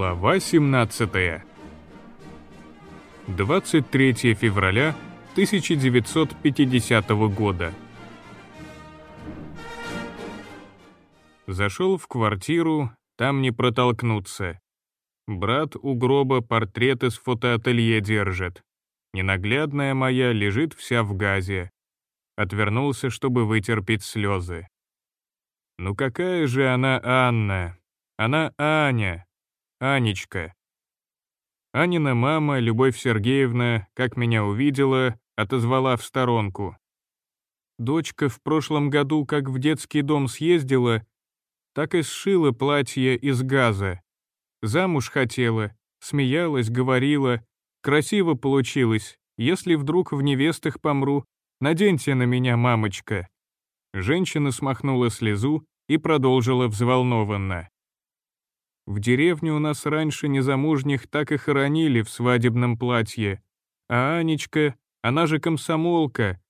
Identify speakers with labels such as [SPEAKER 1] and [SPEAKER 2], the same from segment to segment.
[SPEAKER 1] Глава 17. 23 февраля 1950 года. Зашел в квартиру, там не протолкнуться. Брат у гроба портрет из фотоателье держит. Ненаглядная моя лежит вся в газе. Отвернулся, чтобы вытерпеть слезы. Ну какая же она Анна? Она Аня, Анечка. Анина мама, Любовь Сергеевна, как меня увидела, отозвала в сторонку. Дочка в прошлом году как в детский дом съездила, так и сшила платье из газа. Замуж хотела, смеялась, говорила, красиво получилось, если вдруг в невестах помру, наденьте на меня, мамочка. Женщина смахнула слезу и продолжила взволнованно. В деревне у нас раньше незамужних так и хоронили в свадебном платье. А Анечка, она же комсомолка.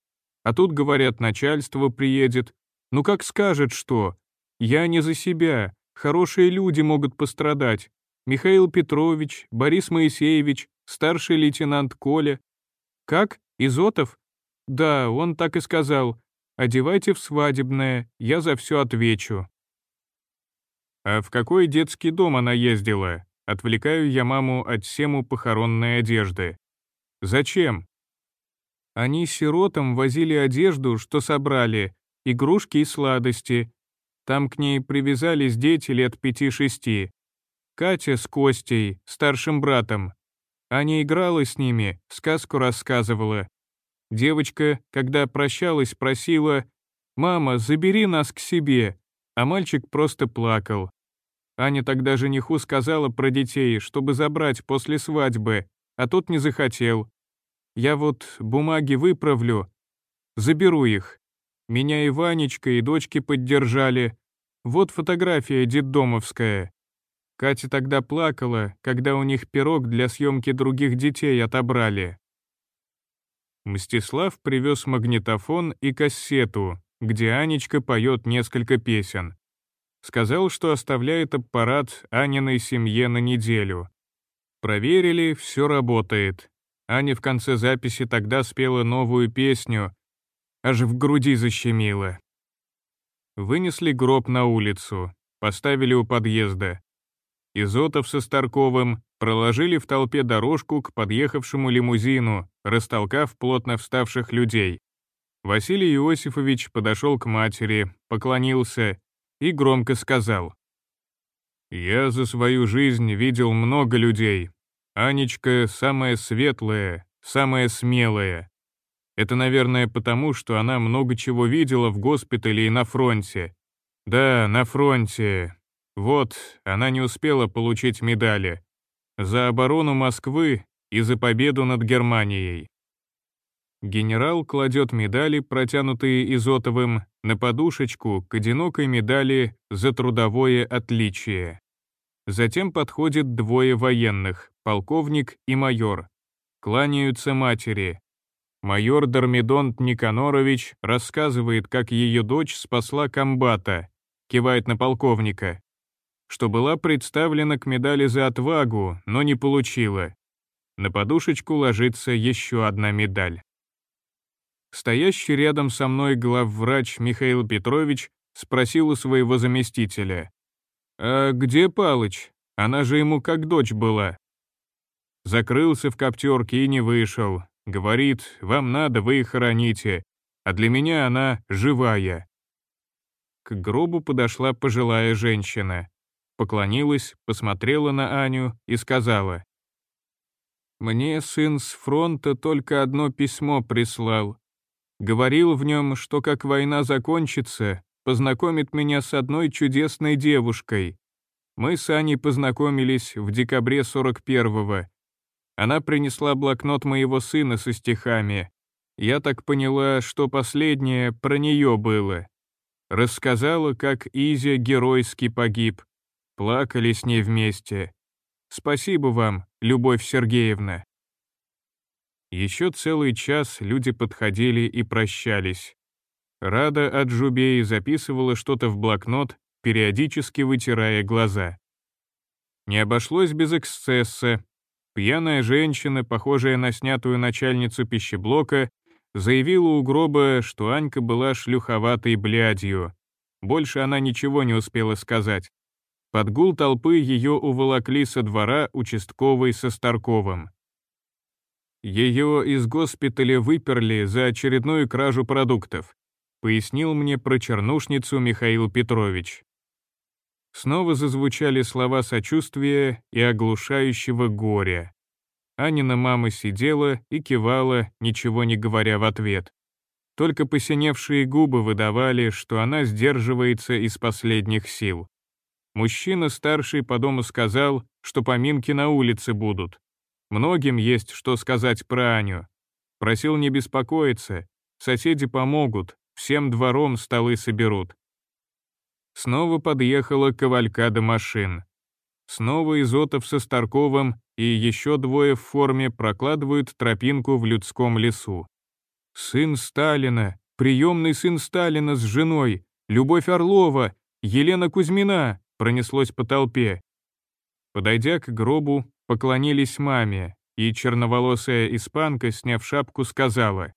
[SPEAKER 1] А тут, говорят, начальство приедет. Ну как скажет что? Я не за себя. Хорошие люди могут пострадать. Михаил Петрович, Борис Моисеевич, старший лейтенант Коля. Как? Изотов? Да, он так и сказал. Одевайте в свадебное, я за все отвечу. А в какой детский дом она ездила? Отвлекаю я маму от сему похоронной одежды. Зачем? Они сиротам возили одежду, что собрали, игрушки и сладости. Там к ней привязались дети лет пяти-шести. Катя с Костей, старшим братом. Аня играла с ними, сказку рассказывала. Девочка, когда прощалась, просила «Мама, забери нас к себе», а мальчик просто плакал. Аня тогда жениху сказала про детей, чтобы забрать после свадьбы, а тот не захотел. Я вот бумаги выправлю, заберу их. Меня и Ванечка, и дочки поддержали. Вот фотография детдомовская. Катя тогда плакала, когда у них пирог для съемки других детей отобрали. Мстислав привез магнитофон и кассету, где Анечка поет несколько песен. Сказал, что оставляет аппарат Аниной семье на неделю. Проверили, все работает. Аня в конце записи тогда спела новую песню, аж в груди защемило. Вынесли гроб на улицу, поставили у подъезда. Изотов со Старковым проложили в толпе дорожку к подъехавшему лимузину, растолкав плотно вставших людей. Василий Иосифович подошел к матери, поклонился и громко сказал. «Я за свою жизнь видел много людей. Анечка самая светлая, самая смелая. Это, наверное, потому, что она много чего видела в госпитале и на фронте. Да, на фронте. Вот, она не успела получить медали. За оборону Москвы и за победу над Германией. Генерал кладет медали, протянутые Изотовым, на подушечку к одинокой медали за трудовое отличие. Затем подходят двое военных, полковник и майор. Кланяются матери. Майор Дормидонт Никанорович рассказывает, как ее дочь спасла комбата, кивает на полковника, что была представлена к медали за отвагу, но не получила. На подушечку ложится еще одна медаль. Стоящий рядом со мной главврач Михаил Петрович спросил у своего заместителя. «А где Палыч? Она же ему как дочь была». Закрылся в коптерке и не вышел. Говорит, вам надо, вы их хороните, а для меня она живая. К гробу подошла пожилая женщина. Поклонилась, посмотрела на Аню и сказала. «Мне сын с фронта только одно письмо прислал. Говорил в нем, что как война закончится, познакомит меня с одной чудесной девушкой. Мы с Аней познакомились в декабре 41-го. Она принесла блокнот моего сына со стихами. Я так поняла, что последнее про нее было. Рассказала, как Изя геройски погиб. Плакали с ней вместе. Спасибо вам, Любовь Сергеевна. Еще целый час люди подходили и прощались. Рада Аджубей записывала что-то в блокнот, периодически вытирая глаза. Не обошлось без эксцесса. Пьяная женщина, похожая на снятую начальницу пищеблока, заявила у гроба, что Анька была шлюховатой блядью. Больше она ничего не успела сказать. Под гул толпы ее уволокли со двора участковый со Старковым. Ее из госпиталя выперли за очередную кражу продуктов, пояснил мне про чернушницу Михаил Петрович. Снова зазвучали слова сочувствия и оглушающего горя. Анина мама сидела и кивала, ничего не говоря в ответ. Только посиневшие губы выдавали, что она сдерживается из последних сил. Мужчина старший по дому сказал, что поминки на улице будут. Многим есть что сказать про Аню. Просил не беспокоиться, соседи помогут, всем двором столы соберут. Снова подъехала кавалькада машин. Снова Изотов со Старковым и еще двое в форме прокладывают тропинку в людском лесу. Сын Сталина, приемный сын Сталина с женой, Любовь Орлова, Елена Кузьмина, пронеслось по толпе. Подойдя к гробу, поклонились маме, и черноволосая испанка, сняв шапку, сказала,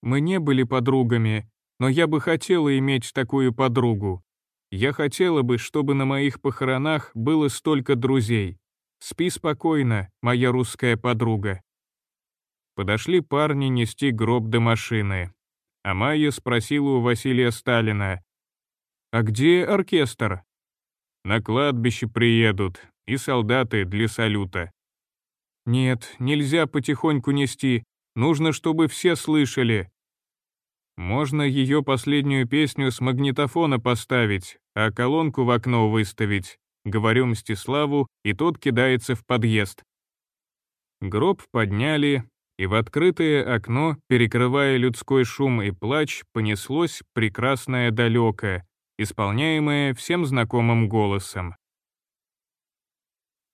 [SPEAKER 1] «Мы не были подругами, но я бы хотела иметь такую подругу. Я хотела бы, чтобы на моих похоронах было столько друзей. Спи спокойно, моя русская подруга». Подошли парни нести гроб до машины. А Майя спросила у Василия Сталина, «А где оркестр?» «На кладбище приедут, и солдаты для салюта». «Нет, нельзя потихоньку нести, нужно, чтобы все слышали», можно ее последнюю песню с магнитофона поставить, а колонку в окно выставить. Говорю Мстиславу, и тот кидается в подъезд. Гроб подняли, и в открытое окно, перекрывая людской шум и плач, понеслось прекрасное далеко, исполняемое всем знакомым голосом.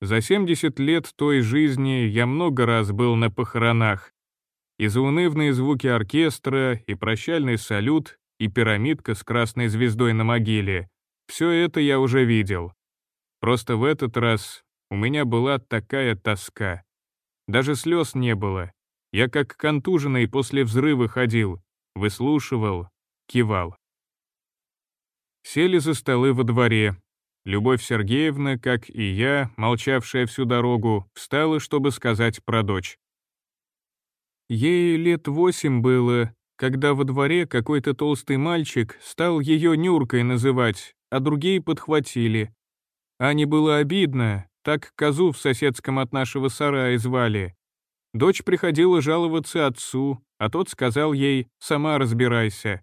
[SPEAKER 1] За 70 лет той жизни я много раз был на похоронах, и заунывные звуки оркестра, и прощальный салют, и пирамидка с красной звездой на могиле — все это я уже видел. Просто в этот раз у меня была такая тоска. Даже слез не было. Я как контуженный после взрыва ходил, выслушивал, кивал. Сели за столы во дворе. Любовь Сергеевна, как и я, молчавшая всю дорогу, встала, чтобы сказать про дочь. Ей лет восемь было, когда во дворе какой-то толстый мальчик стал ее Нюркой называть, а другие подхватили. Ане было обидно, так козу в соседском от нашего сарая звали. Дочь приходила жаловаться отцу, а тот сказал ей «сама разбирайся».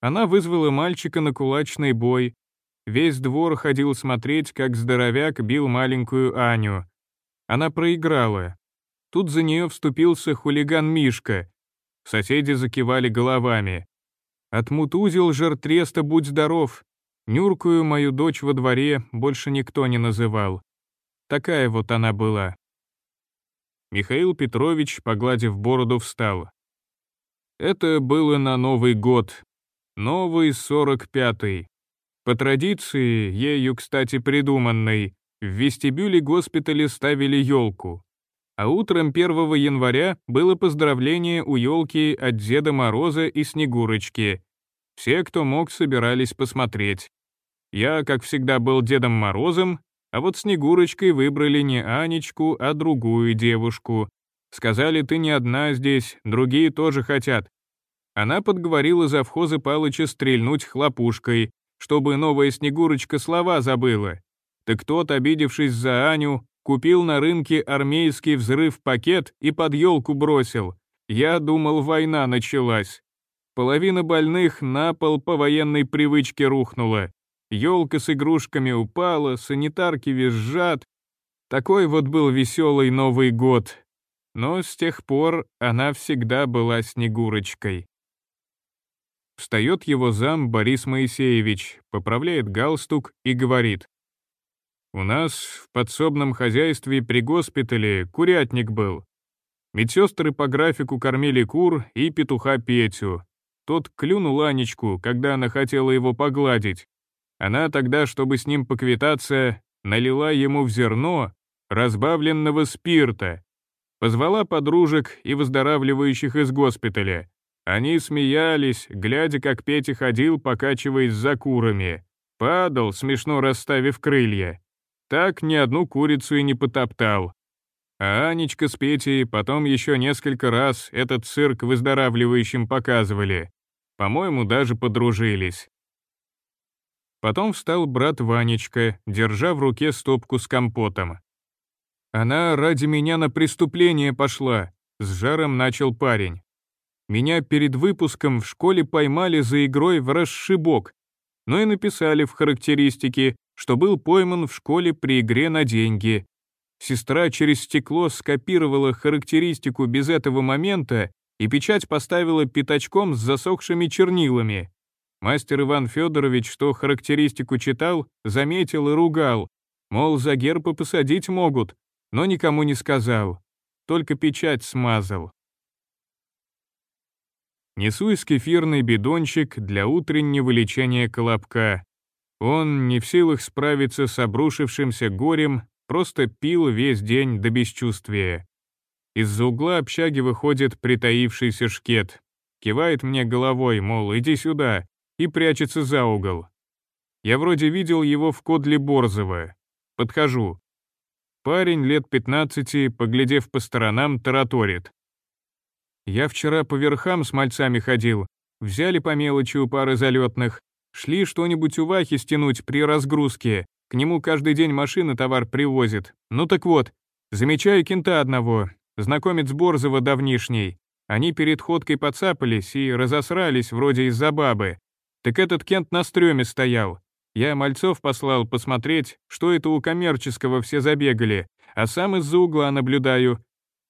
[SPEAKER 1] Она вызвала мальчика на кулачный бой. Весь двор ходил смотреть, как здоровяк бил маленькую Аню. Она проиграла, Тут за нее вступился хулиган Мишка. Соседи закивали головами. Отмутузил жертреста «Будь здоров». Нюркую мою дочь во дворе больше никто не называл. Такая вот она была. Михаил Петрович, погладив бороду, встал. Это было на Новый год. Новый сорок пятый. По традиции, ею, кстати, придуманной, в вестибюле госпиталя ставили елку а утром 1 января было поздравление у елки от Деда Мороза и Снегурочки. Все, кто мог, собирались посмотреть. Я, как всегда, был Дедом Морозом, а вот Снегурочкой выбрали не Анечку, а другую девушку. Сказали, ты не одна здесь, другие тоже хотят. Она подговорила завхоза Палыча стрельнуть хлопушкой, чтобы новая Снегурочка слова забыла. Так тот, обидевшись за Аню, Купил на рынке армейский взрыв-пакет и под елку бросил. Я думал, война началась. Половина больных на пол по военной привычке рухнула. Елка с игрушками упала, санитарки визжат. Такой вот был веселый Новый год. Но с тех пор она всегда была Снегурочкой. Встает его зам Борис Моисеевич, поправляет галстук и говорит. У нас в подсобном хозяйстве при госпитале курятник был. Медсестры по графику кормили кур и петуха Петю. Тот клюнул Анечку, когда она хотела его погладить. Она тогда, чтобы с ним поквитаться, налила ему в зерно разбавленного спирта, позвала подружек и выздоравливающих из госпиталя. Они смеялись, глядя, как Петя ходил, покачиваясь за курами. Падал, смешно расставив крылья. Так ни одну курицу и не потоптал. А Анечка с Петей потом еще несколько раз этот цирк выздоравливающим показывали. По-моему, даже подружились. Потом встал брат Ванечка, держа в руке стопку с компотом. «Она ради меня на преступление пошла», — с жаром начал парень. «Меня перед выпуском в школе поймали за игрой в расшибок, но и написали в характеристике, что был пойман в школе при игре на деньги. Сестра через стекло скопировала характеристику без этого момента и печать поставила пятачком с засохшими чернилами. Мастер Иван Федорович, что характеристику читал, заметил и ругал, мол, за герб посадить могут, но никому не сказал, только печать смазал. Несу из кефирный бидончик для утреннего лечения колобка. Он, не в силах справиться с обрушившимся горем, просто пил весь день до бесчувствия. Из-за угла общаги выходит притаившийся шкет. Кивает мне головой, мол, иди сюда, и прячется за угол. Я вроде видел его в кодле Борзова. Подхожу. Парень лет 15, поглядев по сторонам, тараторит. Я вчера по верхам с мальцами ходил, взяли по мелочи у пары залетных, шли что-нибудь у Вахи стянуть при разгрузке, к нему каждый день машина товар привозит. Ну так вот, замечаю кента одного, знакомец Борзова давнишний. Они перед ходкой подцапались и разосрались вроде из-за бабы. Так этот Кент на стреме стоял. Я мальцов послал посмотреть, что это у коммерческого все забегали, а сам из-за угла наблюдаю.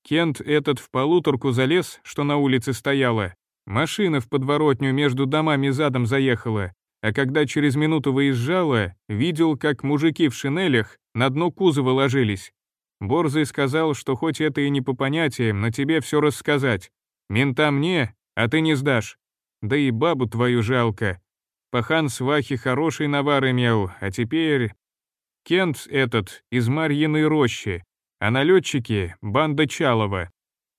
[SPEAKER 1] Кент этот в полуторку залез, что на улице стояла. Машина в подворотню между домами задом заехала, а когда через минуту выезжала, видел, как мужики в шинелях на дно кузова ложились. Борзый сказал, что хоть это и не по понятиям, но тебе все рассказать. Мента мне, а ты не сдашь. Да и бабу твою жалко. Пахан свахи хороший навар имел, а теперь... Кент этот из Марьиной рощи, а налетчики — банда Чалова.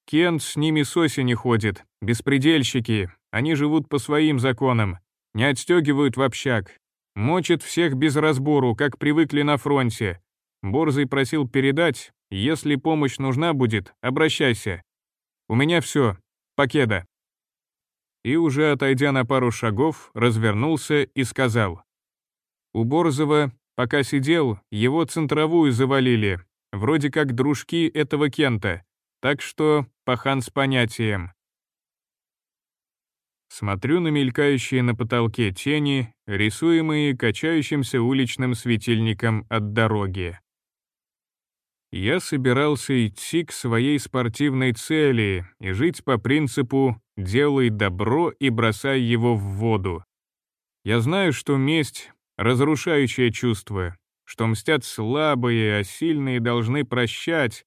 [SPEAKER 1] Кент с ними с осени ходит, беспредельщики, они живут по своим законам, не отстегивают в общак. Мочат всех без разбору, как привыкли на фронте. Борзый просил передать, если помощь нужна будет, обращайся. У меня все. Покеда. И уже отойдя на пару шагов, развернулся и сказал. У Борзова, пока сидел, его центровую завалили, вроде как дружки этого Кента, так что пахан с понятием. Смотрю на мелькающие на потолке тени, рисуемые качающимся уличным светильником от дороги. Я собирался идти к своей спортивной цели и жить по принципу «делай добро и бросай его в воду». Я знаю, что месть — разрушающее чувство, что мстят слабые, а сильные должны прощать,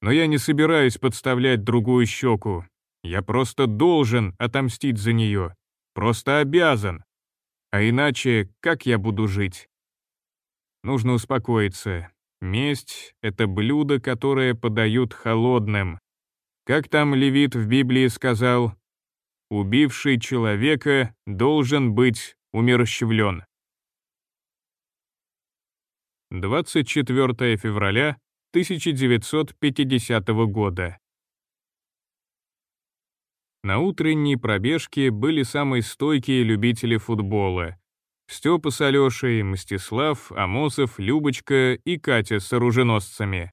[SPEAKER 1] но я не собираюсь подставлять другую щеку, я просто должен отомстить за нее. Просто обязан. А иначе как я буду жить? Нужно успокоиться. Месть — это блюдо, которое подают холодным. Как там Левит в Библии сказал, «Убивший человека должен быть умерщвлен». 24 февраля 1950 года. На утренней пробежке были самые стойкие любители футбола. Степа с Алешей, Мстислав, Амосов, Любочка и Катя с оруженосцами.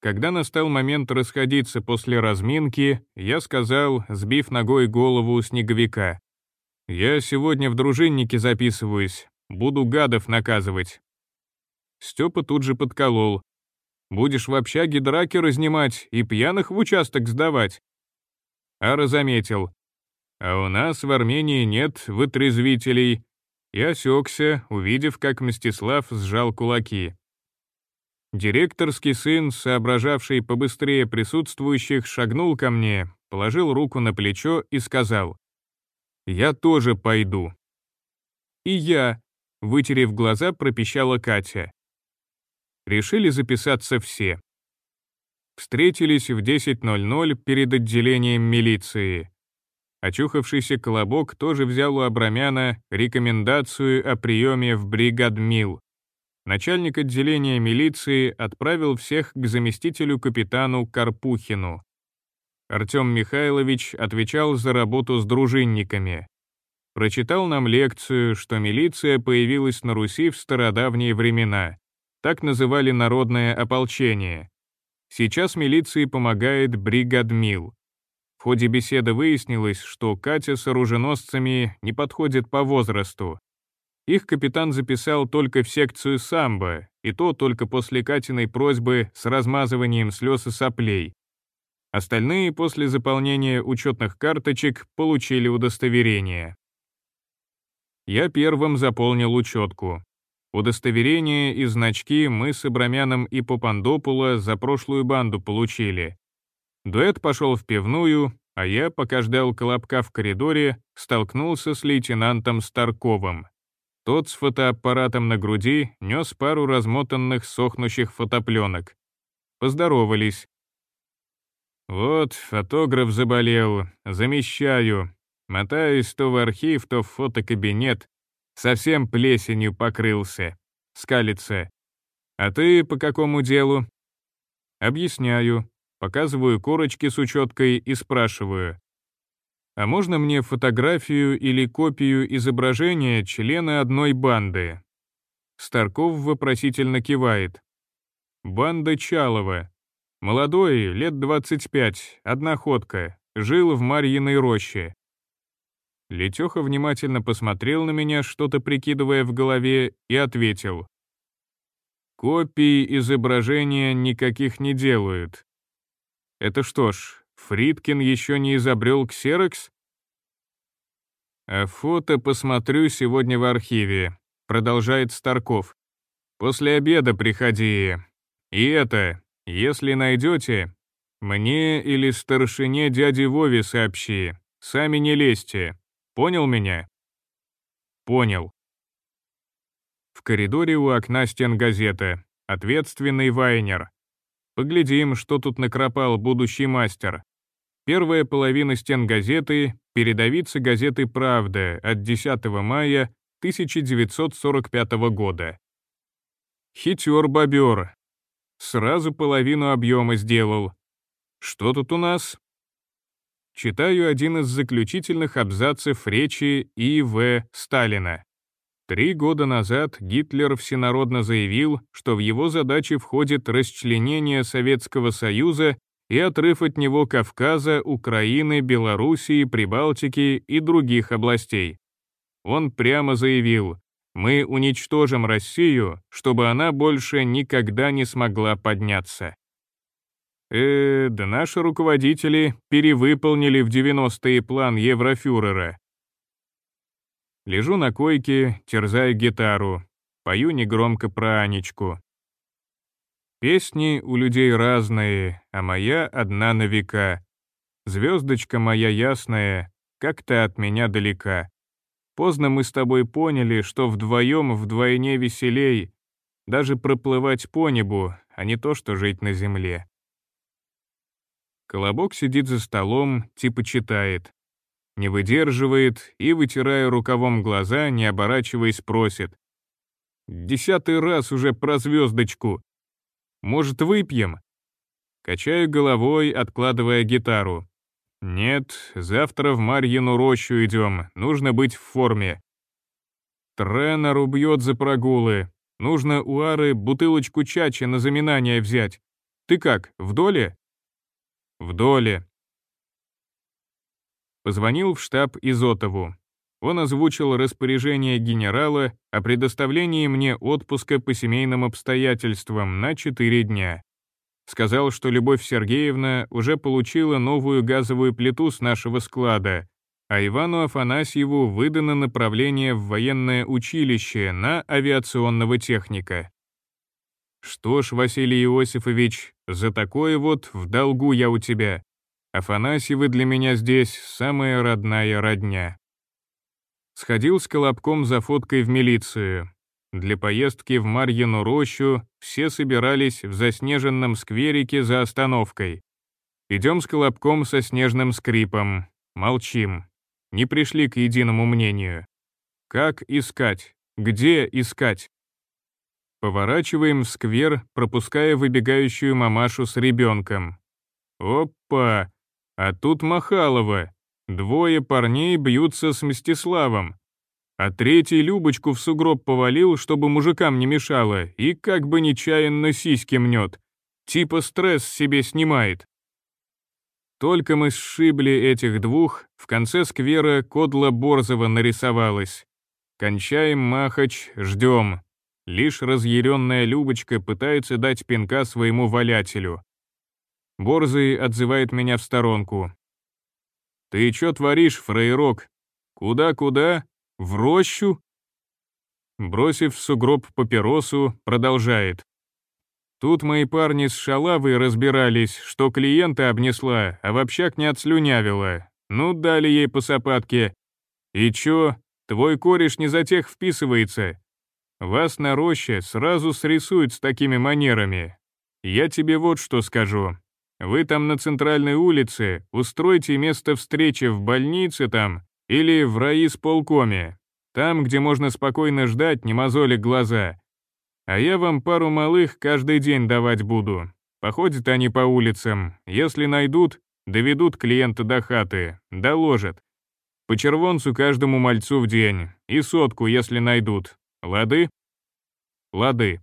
[SPEAKER 1] Когда настал момент расходиться после разминки, я сказал, сбив ногой голову снеговика. «Я сегодня в дружиннике записываюсь, буду гадов наказывать». Степа тут же подколол. «Будешь в общаге драки разнимать и пьяных в участок сдавать. Ара заметил. «А у нас в Армении нет вытрезвителей», и осекся, увидев, как Мстислав сжал кулаки. Директорский сын, соображавший побыстрее присутствующих, шагнул ко мне, положил руку на плечо и сказал, «Я тоже пойду». «И я», — вытерев глаза, пропищала Катя. Решили записаться все. Встретились в 10.00 перед отделением милиции. Очухавшийся Колобок тоже взял у Абрамяна рекомендацию о приеме в бригадмил. Начальник отделения милиции отправил всех к заместителю капитану Карпухину. Артем Михайлович отвечал за работу с дружинниками. Прочитал нам лекцию, что милиция появилась на Руси в стародавние времена. Так называли народное ополчение. Сейчас милиции помогает бригадмил. В ходе беседы выяснилось, что Катя с оруженосцами не подходит по возрасту. Их капитан записал только в секцию самбо, и то только после Катиной просьбы с размазыванием слез и соплей. Остальные после заполнения учетных карточек получили удостоверение. Я первым заполнил учетку. Удостоверение и значки мы с Абрамяном и Попандопула за прошлую банду получили. Дуэт пошел в пивную, а я, пока ждал Колобка в коридоре, столкнулся с лейтенантом Старковым. Тот с фотоаппаратом на груди нес пару размотанных сохнущих фотопленок. Поздоровались. «Вот, фотограф заболел, замещаю. Мотаюсь то в архив, то в фотокабинет. Совсем плесенью покрылся. Скалится. А ты по какому делу?» «Объясняю. Показываю корочки с учеткой и спрашиваю. А можно мне фотографию или копию изображения члена одной банды? Старков вопросительно кивает. Банда Чалова. Молодой, лет 25, одноходка, жил в Марьиной роще. Летеха внимательно посмотрел на меня, что-то прикидывая в голове, и ответил. Копии изображения никаких не делают. Это что ж, Фридкин еще не изобрел ксерокс? А фото посмотрю сегодня в архиве, продолжает Старков. После обеда приходи. И это, если найдете, мне или старшине дяди Вове сообщи. Сами не лезьте. Понял меня? Понял. В коридоре у окна стен газета. Ответственный Вайнер. Поглядим, что тут накропал будущий мастер. Первая половина стен газеты — передовица газеты «Правда» от 10 мая 1945 года. Хитер-бобер. Сразу половину объема сделал. Что тут у нас? Читаю один из заключительных абзацев речи И.В. Сталина. Три года назад Гитлер всенародно заявил, что в его задачи входит расчленение Советского Союза и отрыв от него Кавказа, Украины, Белоруссии, Прибалтики и других областей. Он прямо заявил, мы уничтожим Россию, чтобы она больше никогда не смогла подняться. Э, да наши руководители перевыполнили в 90-е план Еврофюрера, Лежу на койке, терзаю гитару, пою негромко про Анечку. Песни у людей разные, а моя одна на века. Звездочка моя ясная, как ты от меня далека. Поздно мы с тобой поняли, что вдвоем вдвойне веселей, даже проплывать по небу, а не то, что жить на земле. Колобок сидит за столом, типа читает не выдерживает и, вытирая рукавом глаза, не оборачиваясь, просит. «Десятый раз уже про звездочку. Может, выпьем?» Качаю головой, откладывая гитару. «Нет, завтра в Марьину рощу идем, нужно быть в форме». Тренер убьет за прогулы. Нужно у Ары бутылочку чачи на заминание взять. Ты как, в доле? В доле. Позвонил в штаб Изотову. Он озвучил распоряжение генерала о предоставлении мне отпуска по семейным обстоятельствам на 4 дня. Сказал, что Любовь Сергеевна уже получила новую газовую плиту с нашего склада, а Ивану Афанасьеву выдано направление в военное училище на авиационного техника. Что ж, Василий Иосифович, за такое вот в долгу я у тебя. Афанасьевы для меня здесь самая родная родня. Сходил с Колобком за фоткой в милицию. Для поездки в Марьину рощу все собирались в заснеженном скверике за остановкой. Идем с колобком со снежным скрипом. Молчим. Не пришли к единому мнению. Как искать? Где искать? Поворачиваем в сквер, пропуская выбегающую мамашу с ребенком. Опа! А тут Махалова. Двое парней бьются с Мстиславом. А третий Любочку в сугроб повалил, чтобы мужикам не мешало, и как бы нечаянно сиськи мнет. Типа стресс себе снимает. Только мы сшибли этих двух, в конце сквера Кодла Борзова нарисовалась. Кончаем махач, ждем. Лишь разъяренная Любочка пытается дать пинка своему валятелю. Борзый отзывает меня в сторонку. «Ты чё творишь, фрейрок? Куда-куда? В рощу?» Бросив в сугроб папиросу, продолжает. Тут мои парни с шалавой разбирались, что клиента обнесла, а в общак не отслюнявила. Ну, дали ей по сапатке. И чё, твой кореш не за тех вписывается. Вас на роще сразу срисуют с такими манерами. Я тебе вот что скажу. Вы там на центральной улице устройте место встречи в больнице там или в райисполкоме. Там, где можно спокойно ждать, не мозоли глаза. А я вам пару малых каждый день давать буду. Походят они по улицам. Если найдут, доведут клиента до хаты, доложат. По червонцу каждому мальцу в день. И сотку, если найдут. Лады? Лады.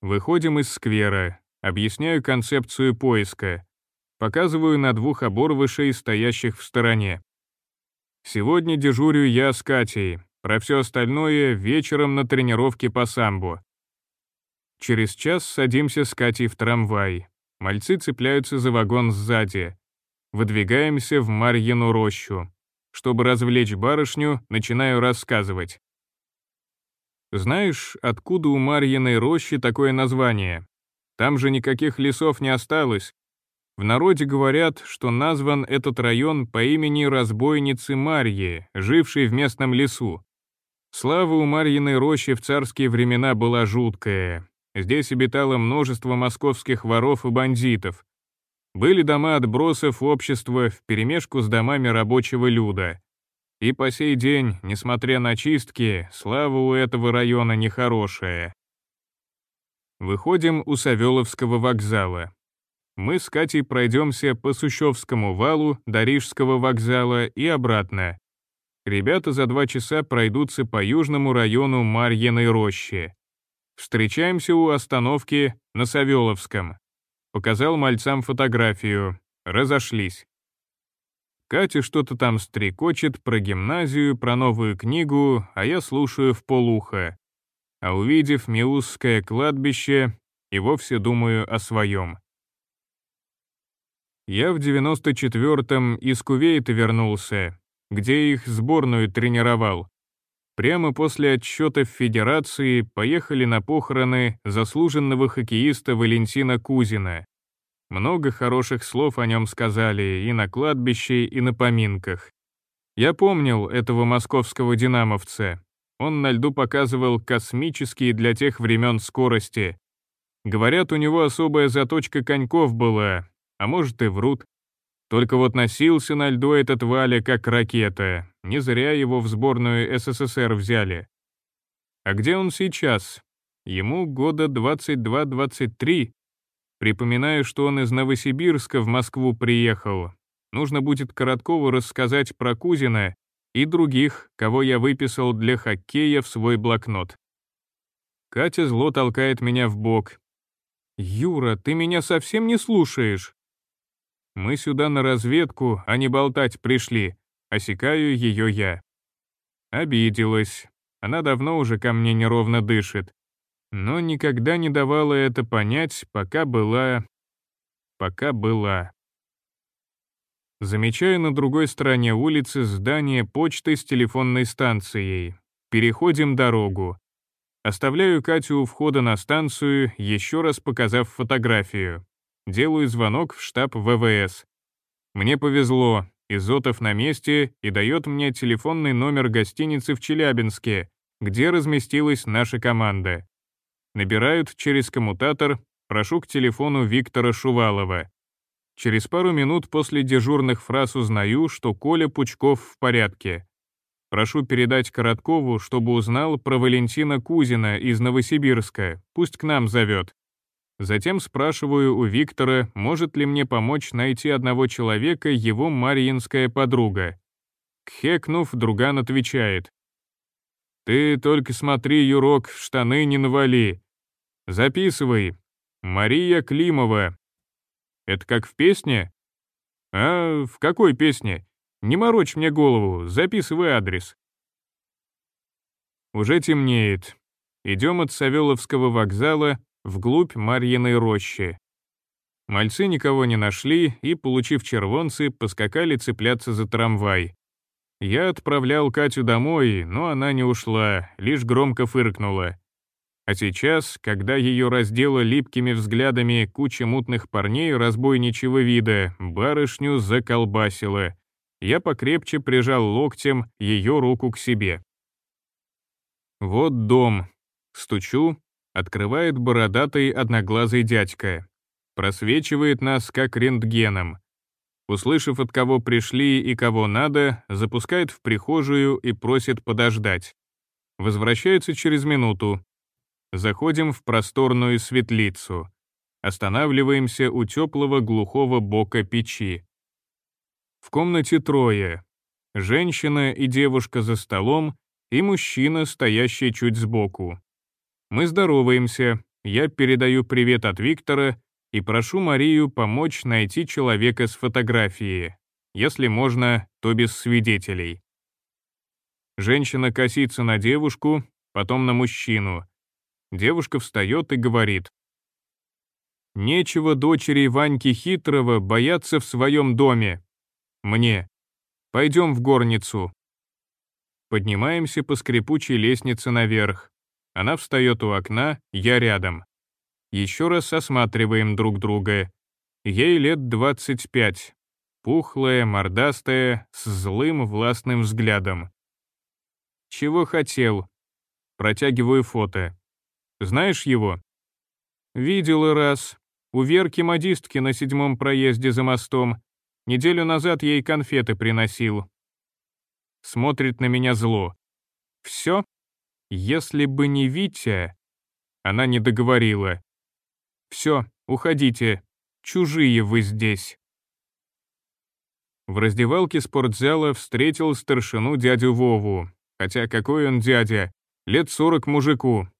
[SPEAKER 1] Выходим из сквера. Объясняю концепцию поиска. Показываю на двух оборвышей, стоящих в стороне. Сегодня дежурю я с Катей, про все остальное вечером на тренировке по самбо. Через час садимся с Катей в трамвай. Мальцы цепляются за вагон сзади. Выдвигаемся в Марьину рощу. Чтобы развлечь барышню, начинаю рассказывать. Знаешь, откуда у Марьиной рощи такое название? Там же никаких лесов не осталось. В народе говорят, что назван этот район по имени разбойницы Марьи, жившей в местном лесу. Слава у Марьиной рощи в царские времена была жуткая. Здесь обитало множество московских воров и бандитов. Были дома отбросов общества вперемешку с домами рабочего люда. И по сей день, несмотря на чистки, слава у этого района нехорошая. Выходим у Савеловского вокзала. Мы с Катей пройдемся по Сущевскому валу до Рижского вокзала и обратно. Ребята за два часа пройдутся по южному району Марьиной рощи. Встречаемся у остановки на Савеловском. Показал мальцам фотографию. Разошлись. Катя что-то там стрекочет про гимназию, про новую книгу, а я слушаю в полуха. А увидев Миусское кладбище, и вовсе думаю о своем. Я в 94-м из Кувейта вернулся, где их сборную тренировал. Прямо после отсчета в Федерации поехали на похороны заслуженного хоккеиста Валентина Кузина. Много хороших слов о нем сказали и на кладбище, и на поминках. Я помнил этого московского динамовца. Он на льду показывал космические для тех времен скорости. Говорят, у него особая заточка коньков была, а может и врут. Только вот носился на льду этот Валя как ракета. Не зря его в сборную СССР взяли. А где он сейчас? Ему года 22-23. Припоминаю, что он из Новосибирска в Москву приехал. Нужно будет Короткову рассказать про Кузина и других, кого я выписал для хоккея в свой блокнот. Катя зло толкает меня в бок. «Юра, ты меня совсем не слушаешь?» Мы сюда на разведку, а не болтать пришли. Осекаю ее я. Обиделась. Она давно уже ко мне неровно дышит. Но никогда не давала это понять, пока была... Пока была. Замечаю на другой стороне улицы здание почты с телефонной станцией. Переходим дорогу. Оставляю Катю у входа на станцию, еще раз показав фотографию. Делаю звонок в штаб ВВС. Мне повезло, Изотов на месте и дает мне телефонный номер гостиницы в Челябинске, где разместилась наша команда. Набирают через коммутатор, прошу к телефону Виктора Шувалова. Через пару минут после дежурных фраз узнаю, что Коля Пучков в порядке. Прошу передать Короткову, чтобы узнал про Валентина Кузина из Новосибирска, пусть к нам зовет. Затем спрашиваю у Виктора, может ли мне помочь найти одного человека его марьинская подруга. Кхекнув, друган отвечает. «Ты только смотри, Юрок, штаны не навали. Записывай. Мария Климова. Это как в песне? А в какой песне? Не морочь мне голову, записывай адрес». Уже темнеет. Идем от Савеловского вокзала, вглубь Марьиной рощи. Мальцы никого не нашли и, получив червонцы, поскакали цепляться за трамвай. Я отправлял Катю домой, но она не ушла, лишь громко фыркнула. А сейчас, когда ее раздела липкими взглядами куча мутных парней разбойничьего вида, барышню заколбасила. Я покрепче прижал локтем ее руку к себе. Вот дом. Стучу, Открывает бородатый одноглазый дядька. Просвечивает нас как рентгеном. Услышав, от кого пришли и кого надо, запускает в прихожую и просит подождать. Возвращается через минуту. Заходим в просторную светлицу. Останавливаемся у теплого глухого бока печи. В комнате трое. Женщина и девушка за столом и мужчина, стоящий чуть сбоку. Мы здороваемся, я передаю привет от Виктора и прошу Марию помочь найти человека с фотографией. Если можно, то без свидетелей. Женщина косится на девушку, потом на мужчину. Девушка встает и говорит. «Нечего дочери Ваньки Хитрого бояться в своем доме. Мне. Пойдем в горницу». Поднимаемся по скрипучей лестнице наверх. Она встает у окна, я рядом. Еще раз осматриваем друг друга. Ей лет 25. Пухлая, мордастая, с злым властным взглядом. Чего хотел? Протягиваю фото. Знаешь его? Видел раз. У Верки-модистки на седьмом проезде за мостом. Неделю назад ей конфеты приносил. Смотрит на меня зло. Все? Если бы не Витя... Она не договорила. Все, уходите. Чужие вы здесь. В раздевалке спортзала встретил старшину дядю Вову. Хотя какой он дядя? Лет сорок мужику.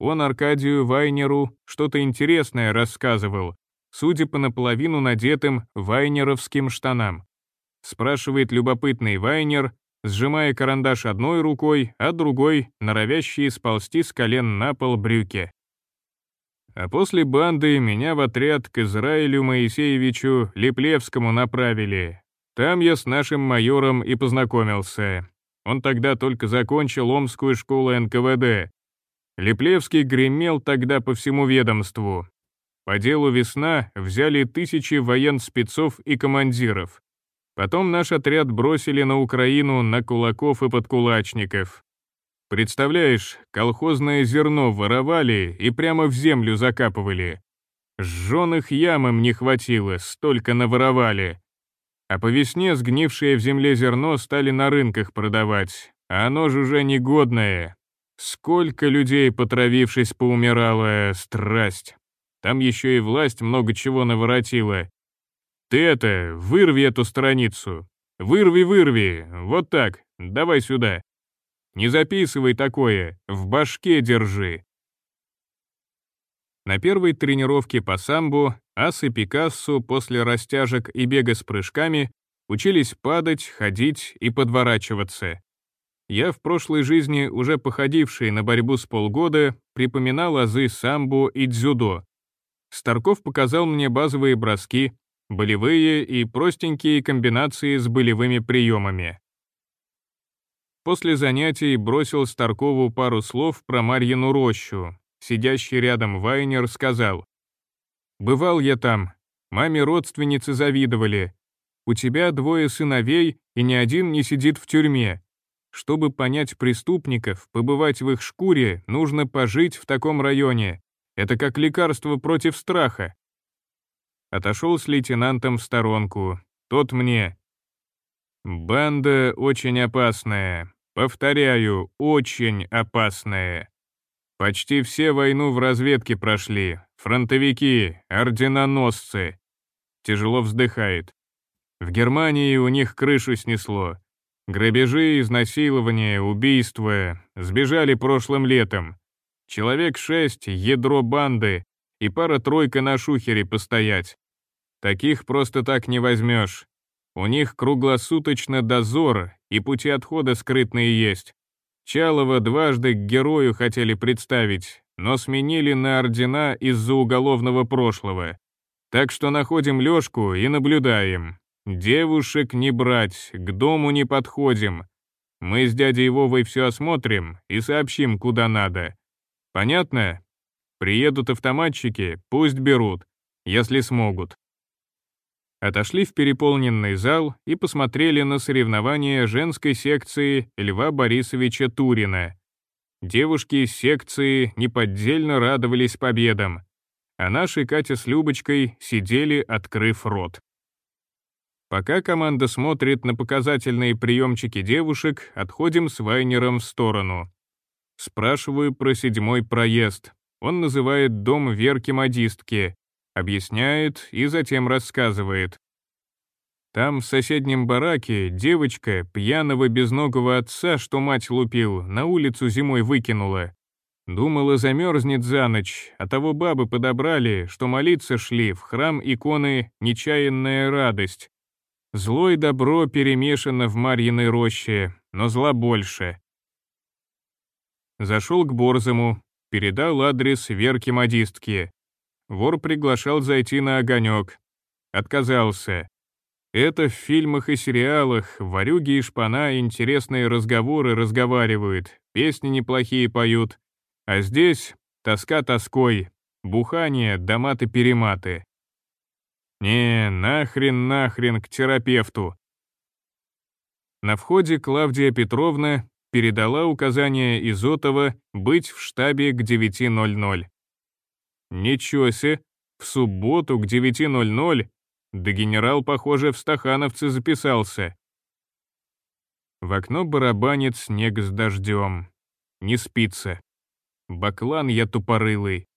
[SPEAKER 1] Он Аркадию Вайнеру что-то интересное рассказывал, судя по наполовину надетым вайнеровским штанам. Спрашивает любопытный Вайнер, сжимая карандаш одной рукой, а другой — норовящие сползти с колен на пол брюки. А после банды меня в отряд к Израилю Моисеевичу Леплевскому направили. Там я с нашим майором и познакомился. Он тогда только закончил Омскую школу НКВД. Леплевский гремел тогда по всему ведомству. По делу «Весна» взяли тысячи военспецов и командиров. Потом наш отряд бросили на Украину на кулаков и подкулачников. Представляешь, колхозное зерно воровали и прямо в землю закапывали. Жженых ям им не хватило, столько наворовали. А по весне сгнившее в земле зерно стали на рынках продавать, а оно же уже негодное. Сколько людей, потравившись, поумирало, страсть. Там еще и власть много чего наворотила, ты это, вырви эту страницу. Вырви, вырви. Вот так. Давай сюда. Не записывай такое. В башке держи. На первой тренировке по самбо Ас и Пикассо после растяжек и бега с прыжками учились падать, ходить и подворачиваться. Я в прошлой жизни, уже походивший на борьбу с полгода, припоминал азы самбо и дзюдо. Старков показал мне базовые броски, болевые и простенькие комбинации с болевыми приемами. После занятий бросил Старкову пару слов про Марьину рощу. Сидящий рядом Вайнер сказал, «Бывал я там, маме родственницы завидовали. У тебя двое сыновей, и ни один не сидит в тюрьме. Чтобы понять преступников, побывать в их шкуре, нужно пожить в таком районе. Это как лекарство против страха. Отошел с лейтенантом в сторонку. Тот мне. Банда очень опасная. Повторяю, очень опасная. Почти все войну в разведке прошли. Фронтовики, орденоносцы. Тяжело вздыхает. В Германии у них крышу снесло. Грабежи, изнасилования, убийства. Сбежали прошлым летом. Человек шесть, ядро банды и пара-тройка на шухере постоять. Таких просто так не возьмешь. У них круглосуточно дозор и пути отхода скрытные есть. Чалова дважды к герою хотели представить, но сменили на ордена из-за уголовного прошлого. Так что находим Лёшку и наблюдаем. Девушек не брать, к дому не подходим. Мы с дядей Вовой все осмотрим и сообщим, куда надо. Понятно? Приедут автоматчики, пусть берут, если смогут. Отошли в переполненный зал и посмотрели на соревнования женской секции Льва Борисовича Турина. Девушки из секции неподдельно радовались победам, а наши Катя с Любочкой сидели, открыв рот. Пока команда смотрит на показательные приемчики девушек, отходим с Вайнером в сторону. Спрашиваю про седьмой проезд. Он называет дом Верки-модистки, объясняет и затем рассказывает. Там в соседнем бараке девочка пьяного безногого отца, что мать лупил, на улицу зимой выкинула. Думала, замерзнет за ночь, а того бабы подобрали, что молиться шли в храм иконы «Нечаянная радость». Зло и добро перемешано в Марьиной роще, но зла больше. Зашел к Борзому, передал адрес Верки-модистки. Вор приглашал зайти на огонек. Отказался. Это в фильмах и сериалах, варюги и шпана интересные разговоры разговаривают, песни неплохие поют. А здесь тоска тоской, бухание, доматы-перематы. Не, нахрен, нахрен к терапевту. На входе Клавдия Петровна передала указание Изотова быть в штабе к 9.00. Ничего себе, в субботу к 9.00, да генерал, похоже, в стахановце записался. В окно барабанит снег с дождем. Не спится. Баклан я тупорылый.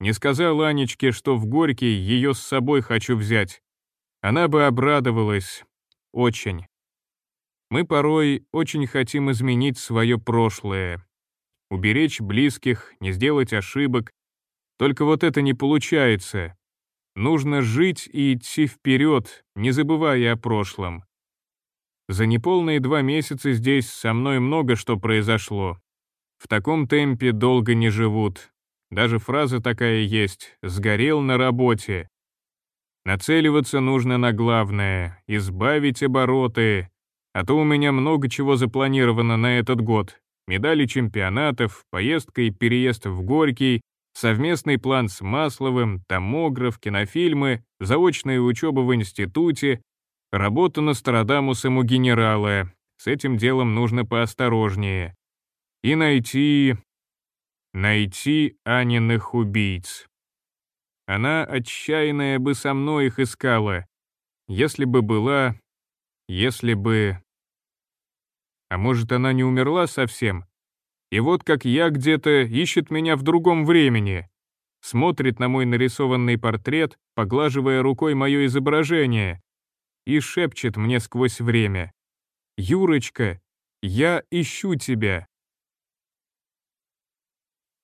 [SPEAKER 1] Не сказал Анечке, что в Горький ее с собой хочу взять. Она бы обрадовалась. Очень. Мы порой очень хотим изменить свое прошлое. Уберечь близких, не сделать ошибок, только вот это не получается. Нужно жить и идти вперед, не забывая о прошлом. За неполные два месяца здесь со мной много что произошло. В таком темпе долго не живут. Даже фраза такая есть «сгорел на работе». Нацеливаться нужно на главное — избавить обороты. А то у меня много чего запланировано на этот год. Медали чемпионатов, поездка и переезд в Горький, совместный план с Масловым, томограф, кинофильмы, заочная учеба в институте, работа Нострадамусом у генерала. С этим делом нужно поосторожнее. И найти... найти Аниных убийц. Она отчаянная бы со мной их искала. Если бы была... если бы... А может, она не умерла совсем? И вот как я где-то ищет меня в другом времени. Смотрит на мой нарисованный портрет, поглаживая рукой мое изображение, и шепчет мне сквозь время. «Юрочка, я ищу тебя».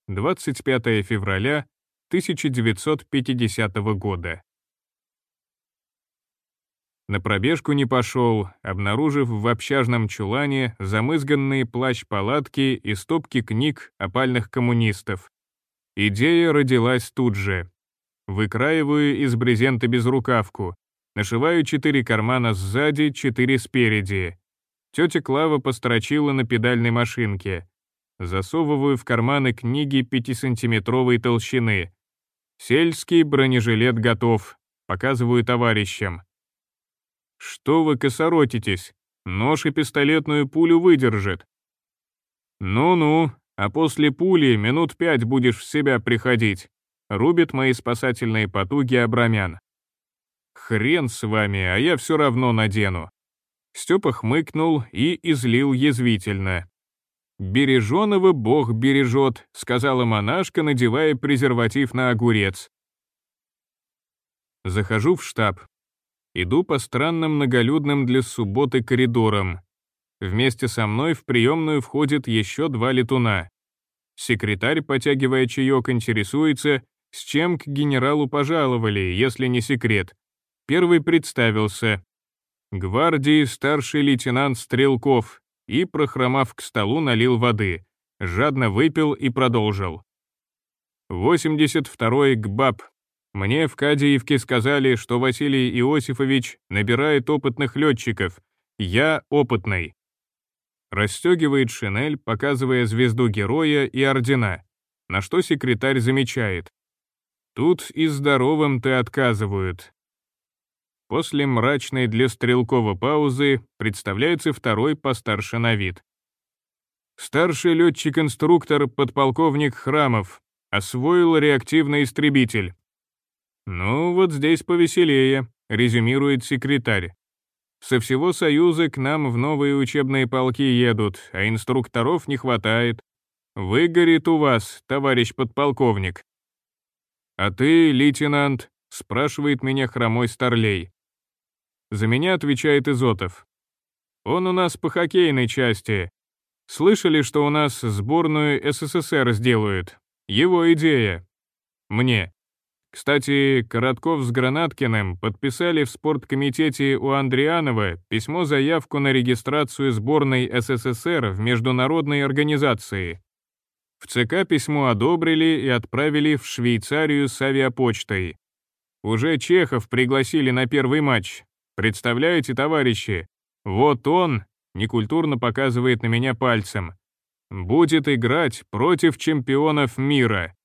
[SPEAKER 1] 25 февраля 1950 года. На пробежку не пошел, обнаружив в общажном чулане замызганные плащ-палатки и стопки книг опальных коммунистов. Идея родилась тут же. Выкраиваю из брезента безрукавку, нашиваю четыре кармана сзади, четыре спереди. Тетя Клава построчила на педальной машинке. Засовываю в карманы книги пятисантиметровой толщины. Сельский бронежилет готов. Показываю товарищам. «Что вы косоротитесь? Нож и пистолетную пулю выдержит. Ну-ну, а после пули минут пять будешь в себя приходить. Рубит мои спасательные потуги Абрамян. Хрен с вами, а я все равно надену. Степа хмыкнул и излил язвительно. «Береженого Бог бережет», — сказала монашка, надевая презерватив на огурец. Захожу в штаб. Иду по странным многолюдным для субботы коридорам. Вместе со мной в приемную входит еще два летуна. Секретарь, потягивая чаек, интересуется, с чем к генералу пожаловали, если не секрет. Первый представился. Гвардии старший лейтенант Стрелков, и, прохромав к столу, налил воды, жадно выпил и продолжил. 82-й ГБАП. Мне в Кадиевке сказали, что Василий Иосифович набирает опытных летчиков. Я опытный. Расстегивает шинель, показывая звезду героя и ордена, на что секретарь замечает. Тут и здоровым-то отказывают, После мрачной для Стрелкова паузы представляется второй постарше на вид. Старший летчик-инструктор подполковник Храмов освоил реактивный истребитель. «Ну, вот здесь повеселее», — резюмирует секретарь. «Со всего Союза к нам в новые учебные полки едут, а инструкторов не хватает. Выгорит у вас, товарищ подполковник». «А ты, лейтенант?» — спрашивает меня хромой старлей. За меня отвечает Изотов. Он у нас по хоккейной части. Слышали, что у нас сборную СССР сделают? Его идея. Мне. Кстати, Коротков с Гранаткиным подписали в спорткомитете у Андрианова письмо-заявку на регистрацию сборной СССР в международной организации. В ЦК письмо одобрили и отправили в Швейцарию с авиапочтой. Уже Чехов пригласили на первый матч, Представляете, товарищи, вот он, некультурно показывает на меня пальцем, будет играть против чемпионов мира.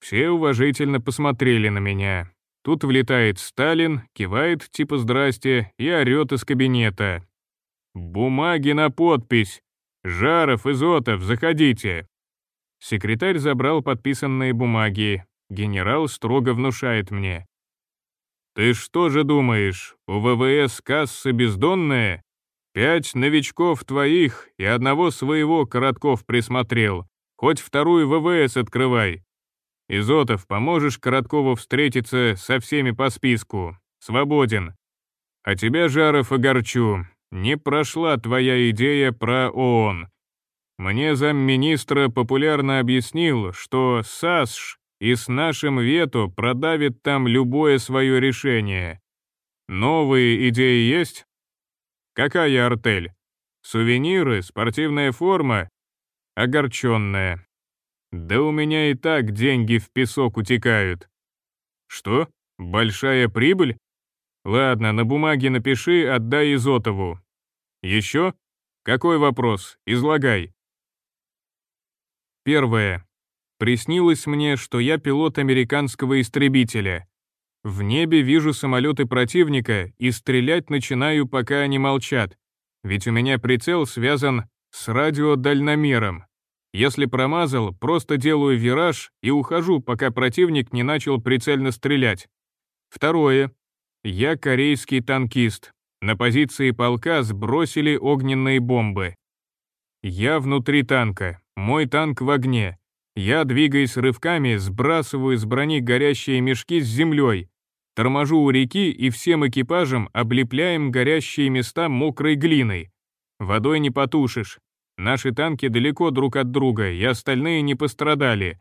[SPEAKER 1] Все уважительно посмотрели на меня. Тут влетает Сталин, кивает типа «здрасте» и орёт из кабинета. «Бумаги на подпись! Жаров, Изотов, заходите!» Секретарь забрал подписанные бумаги. Генерал строго внушает мне. «Ты что же думаешь, у ВВС касса бездонная? Пять новичков твоих и одного своего Коротков присмотрел. Хоть вторую ВВС открывай. Изотов, поможешь Короткову встретиться со всеми по списку. Свободен. А тебя, Жаров, огорчу. Не прошла твоя идея про ООН. Мне замминистра популярно объяснил, что САСШ и с нашим вето продавит там любое свое решение. Новые идеи есть? Какая артель? Сувениры, спортивная форма? Огорченная. Да у меня и так деньги в песок утекают. Что? Большая прибыль? Ладно, на бумаге напиши, отдай Изотову. Еще? Какой вопрос? Излагай. Первое. Приснилось мне, что я пилот американского истребителя. В небе вижу самолеты противника и стрелять начинаю, пока они молчат, ведь у меня прицел связан с радиодальномером. Если промазал, просто делаю вираж и ухожу, пока противник не начал прицельно стрелять. Второе. Я корейский танкист. На позиции полка сбросили огненные бомбы. Я внутри танка, мой танк в огне. Я, двигаясь рывками, сбрасываю с брони горящие мешки с землей, торможу у реки и всем экипажем облепляем горящие места мокрой глиной. Водой не потушишь. Наши танки далеко друг от друга, и остальные не пострадали.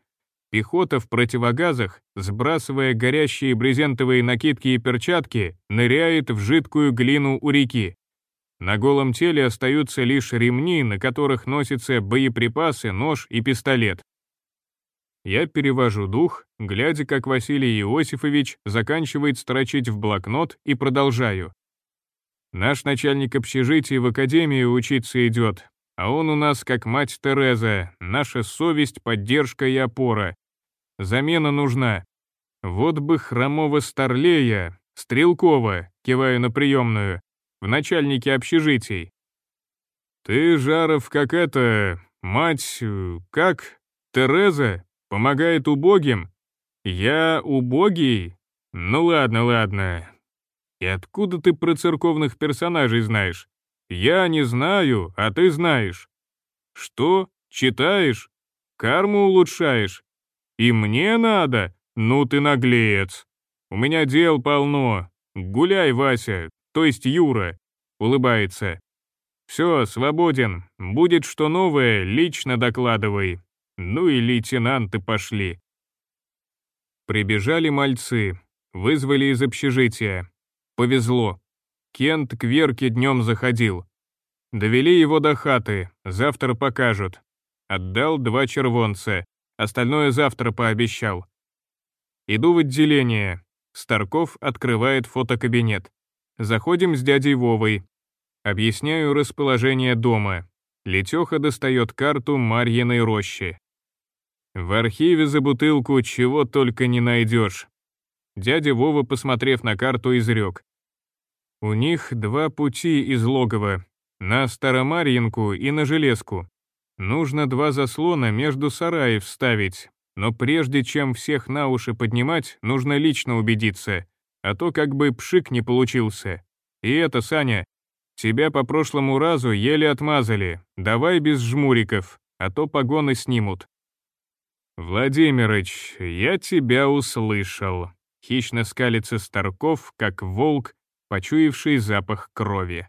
[SPEAKER 1] Пехота в противогазах, сбрасывая горящие брезентовые накидки и перчатки, ныряет в жидкую глину у реки. На голом теле остаются лишь ремни, на которых носятся боеприпасы, нож и пистолет. Я перевожу дух, глядя, как Василий Иосифович заканчивает строчить в блокнот и продолжаю. Наш начальник общежития в академию учиться идет, а он у нас как мать Тереза, наша совесть, поддержка и опора. Замена нужна. Вот бы хромого старлея, Стрелкова, киваю на приемную, в начальнике общежитий. Ты, Жаров, как это, мать, э, как, Тереза, помогает убогим? Я убогий? Ну ладно, ладно. И откуда ты про церковных персонажей знаешь? Я не знаю, а ты знаешь. Что? Читаешь? Карму улучшаешь? И мне надо? Ну ты наглец. У меня дел полно. Гуляй, Вася, то есть Юра. Улыбается. Все, свободен. Будет что новое, лично докладывай. Ну и лейтенанты пошли. Прибежали мальцы, вызвали из общежития. Повезло. Кент к Верке днем заходил. Довели его до хаты, завтра покажут. Отдал два червонца, остальное завтра пообещал. Иду в отделение. Старков открывает фотокабинет. Заходим с дядей Вовой. Объясняю расположение дома. Летеха достает карту Марьиной рощи. В архиве за бутылку чего только не найдешь. Дядя Вова, посмотрев на карту, изрек. У них два пути из логова, на Старомарьинку и на Железку. Нужно два заслона между сараев вставить, но прежде чем всех на уши поднимать, нужно лично убедиться, а то как бы пшик не получился. И это, Саня, тебя по прошлому разу еле отмазали, давай без жмуриков, а то погоны снимут. «Владимирыч, я тебя услышал», хищно скалится Старков, как волк, почуявший запах крови.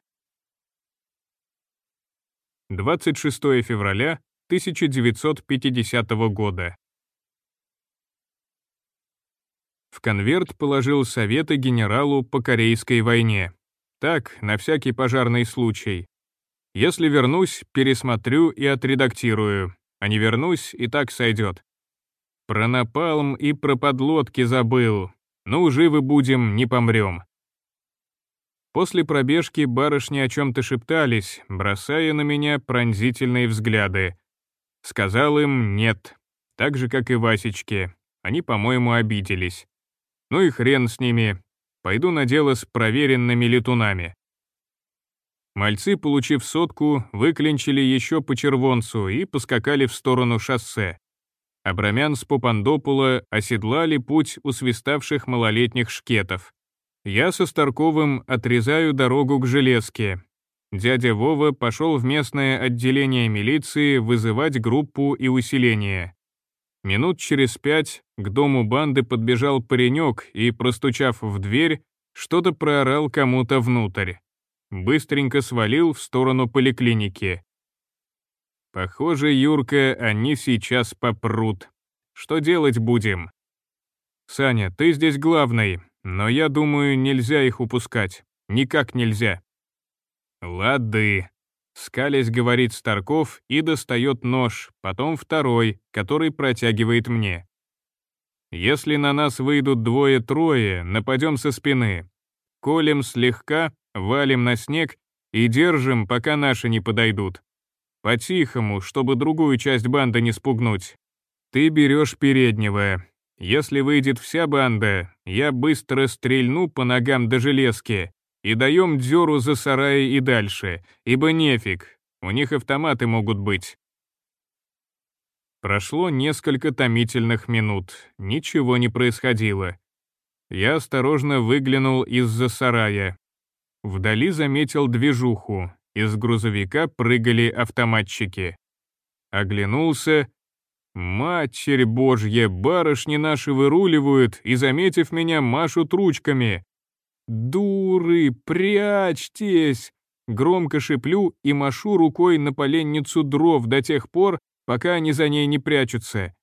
[SPEAKER 1] 26 февраля 1950 года. В конверт положил советы генералу по Корейской войне. Так, на всякий пожарный случай. Если вернусь, пересмотрю и отредактирую, а не вернусь, и так сойдет. Про напалм и про подлодки забыл, ну, живы будем, не помрем. После пробежки барышни о чем-то шептались, бросая на меня пронзительные взгляды. Сказал им «нет», так же, как и Васечке. Они, по-моему, обиделись. Ну и хрен с ними. Пойду на дело с проверенными летунами. Мальцы, получив сотку, выклинчили еще по червонцу и поскакали в сторону шоссе. Абрамян с Попандопула оседлали путь у свиставших малолетних шкетов. Я со Старковым отрезаю дорогу к железке. Дядя Вова пошел в местное отделение милиции вызывать группу и усиление. Минут через пять к дому банды подбежал паренек и, простучав в дверь, что-то проорал кому-то внутрь. Быстренько свалил в сторону поликлиники. Похоже, Юрка, они сейчас попрут. Что делать будем? Саня, ты здесь главный, но я думаю, нельзя их упускать. Никак нельзя. Лады. Скалясь, говорит Старков и достает нож, потом второй, который протягивает мне. Если на нас выйдут двое-трое, нападем со спины. Колем слегка, валим на снег и держим, пока наши не подойдут. По-тихому, чтобы другую часть банды не спугнуть. Ты берешь переднего. Если выйдет вся банда, я быстро стрельну по ногам до железки и даем дёру за сараи и дальше, ибо нефиг, у них автоматы могут быть. Прошло несколько томительных минут, ничего не происходило. Я осторожно выглянул из-за сарая. Вдали заметил движуху, из грузовика прыгали автоматчики. Оглянулся. «Матерь Божья, барышни наши выруливают и, заметив меня, машут ручками. «Дуры, прячьтесь!» Громко шиплю и машу рукой на поленницу дров до тех пор, пока они за ней не прячутся.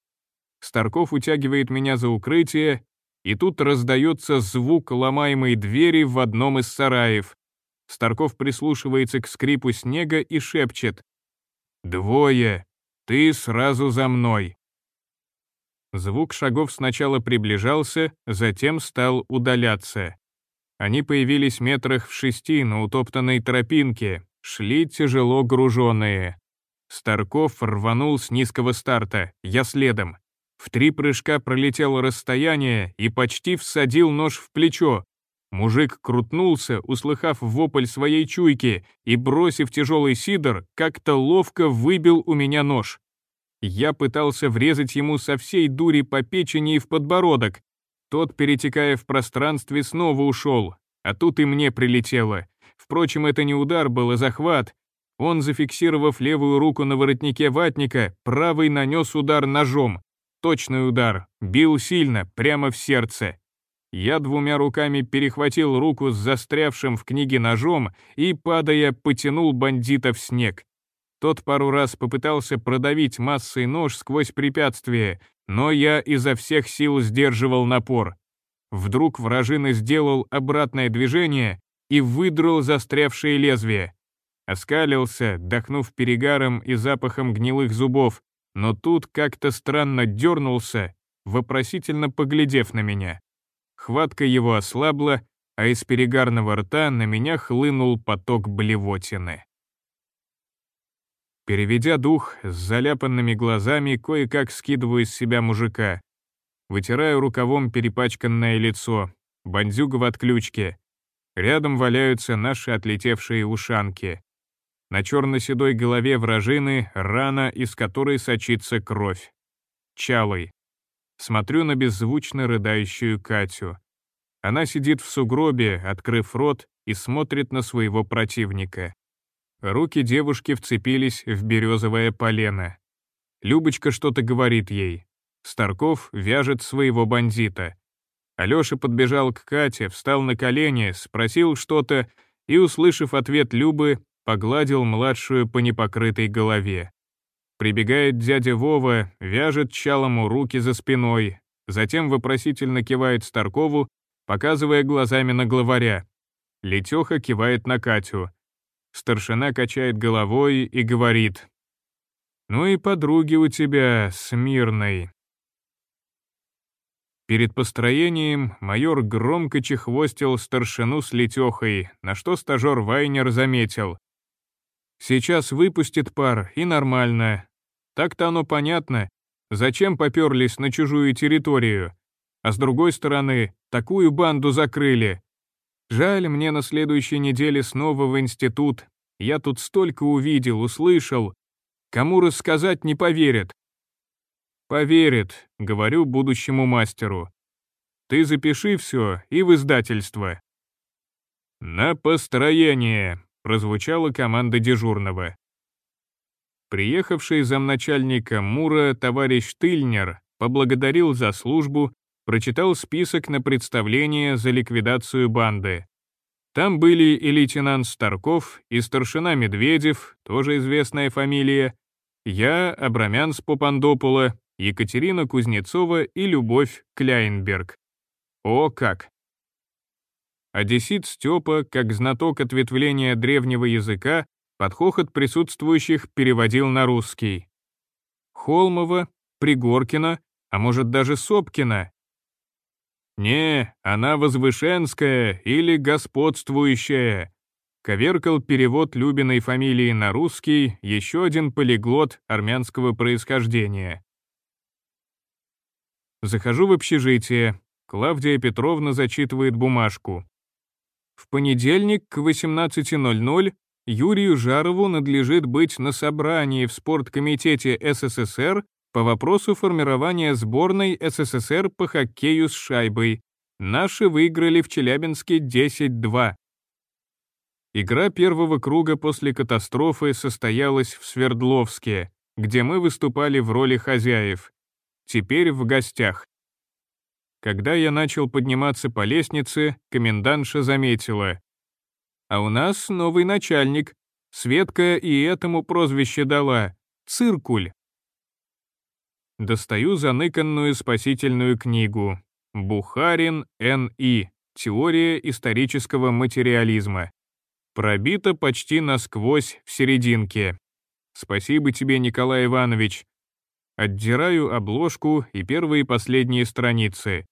[SPEAKER 1] Старков утягивает меня за укрытие, и тут раздается звук ломаемой двери в одном из сараев. Старков прислушивается к скрипу снега и шепчет. «Двое! Ты сразу за мной!» Звук шагов сначала приближался, затем стал удаляться. Они появились метрах в шести на утоптанной тропинке, шли тяжело груженные. Старков рванул с низкого старта, я следом. В три прыжка пролетел расстояние и почти всадил нож в плечо, Мужик крутнулся, услыхав вопль своей чуйки, и, бросив тяжелый сидор, как-то ловко выбил у меня нож. Я пытался врезать ему со всей дури по печени и в подбородок. Тот, перетекая в пространстве, снова ушел, а тут и мне прилетело. Впрочем, это не удар был, а захват. Он, зафиксировав левую руку на воротнике ватника, правый нанес удар ножом. Точный удар, бил сильно, прямо в сердце. Я двумя руками перехватил руку с застрявшим в книге ножом и, падая, потянул бандита в снег. Тот пару раз попытался продавить массой нож сквозь препятствие, но я изо всех сил сдерживал напор. Вдруг вражина сделал обратное движение и выдрал застрявшее лезвие. Оскалился, дохнув перегаром и запахом гнилых зубов, но тут как-то странно дернулся, вопросительно поглядев на меня. Хватка его ослабла, а из перегарного рта на меня хлынул поток блевотины. Переведя дух, с заляпанными глазами кое-как скидываю из себя мужика. Вытираю рукавом перепачканное лицо, бандюга в отключке. Рядом валяются наши отлетевшие ушанки. На черно-седой голове вражины рана, из которой сочится кровь. Чалый. Смотрю на беззвучно рыдающую Катю. Она сидит в сугробе, открыв рот, и смотрит на своего противника. Руки девушки вцепились в березовое полено. Любочка что-то говорит ей. Старков вяжет своего бандита. Алёша подбежал к Кате, встал на колени, спросил что-то и, услышав ответ Любы, погладил младшую по непокрытой голове. Прибегает дядя Вова, вяжет чалому руки за спиной, затем вопросительно кивает Старкову, показывая глазами на главаря. Летеха кивает на Катю — Старшина качает головой и говорит. «Ну и подруги у тебя, Смирной». Перед построением майор громко чехвостил старшину с летехой, на что стажер Вайнер заметил. «Сейчас выпустит пар, и нормально. Так-то оно понятно. Зачем поперлись на чужую территорию? А с другой стороны, такую банду закрыли. Жаль, мне на следующей неделе снова в институт. Я тут столько увидел, услышал. Кому рассказать не поверят. Поверит, говорю будущему мастеру. Ты запиши все и в издательство. На построение, прозвучала команда дежурного. Приехавший замначальника Мура товарищ Тыльнер поблагодарил за службу прочитал список на представление за ликвидацию банды. Там были и лейтенант Старков, и старшина Медведев, тоже известная фамилия, я, Абрамян Попандопула, Екатерина Кузнецова и Любовь Кляйнберг. О как! Одессит Степа, как знаток ответвления древнего языка, под хохот присутствующих переводил на русский. Холмова, Пригоркина, а может даже Сопкина, «Не, она возвышенская или господствующая», коверкал перевод Любиной фамилии на русский еще один полиглот армянского происхождения. Захожу в общежитие. Клавдия Петровна зачитывает бумажку. В понедельник к 18.00 Юрию Жарову надлежит быть на собрании в спорткомитете СССР по вопросу формирования сборной СССР по хоккею с шайбой. Наши выиграли в Челябинске 10-2. Игра первого круга после катастрофы состоялась в Свердловске, где мы выступали в роли хозяев. Теперь в гостях. Когда я начал подниматься по лестнице, комендантша заметила. «А у нас новый начальник. Светка и этому прозвище дала. Циркуль». Достаю заныканную спасительную книгу. Бухарин Н.И. Теория исторического материализма. Пробита почти насквозь в серединке. Спасибо тебе, Николай Иванович. Отдираю обложку и первые и последние страницы.